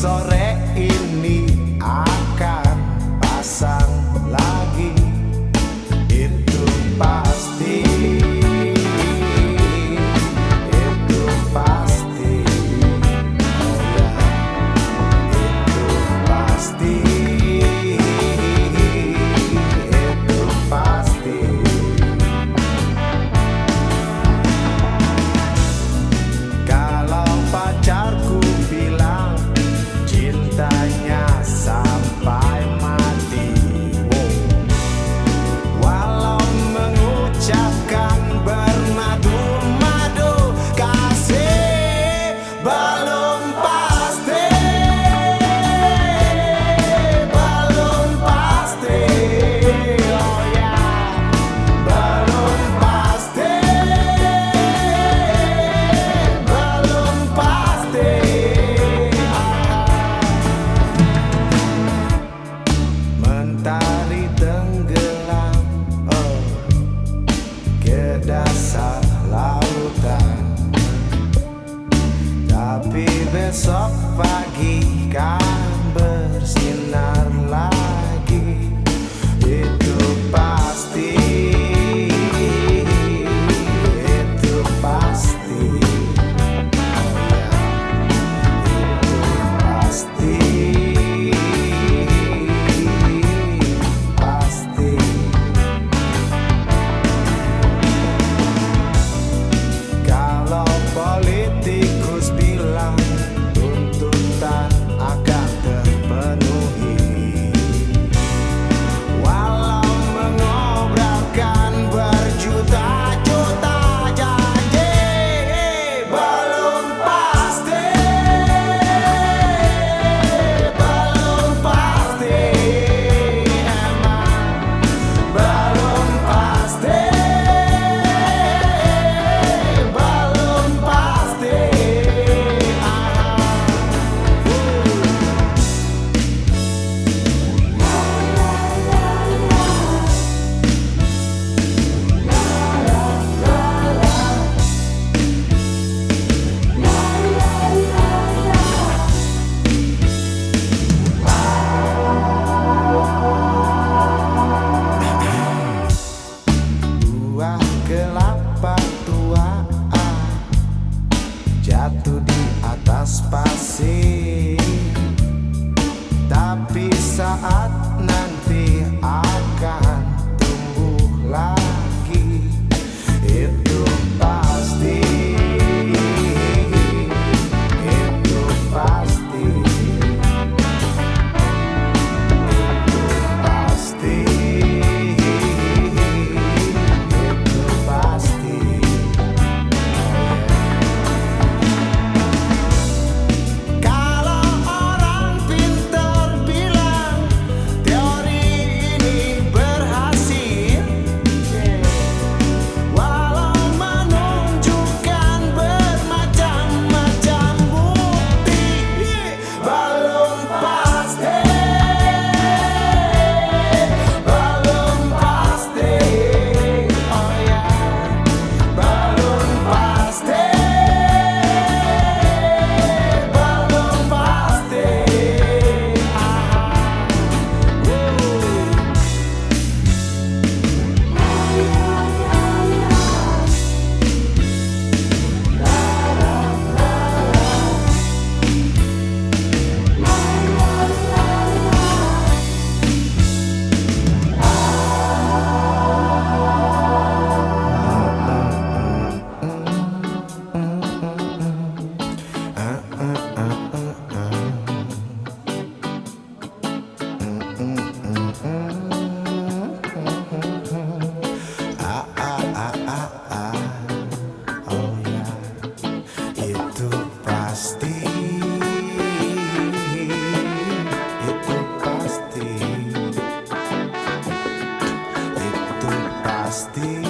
sarei il mio está besok pagi kan bersinar ti.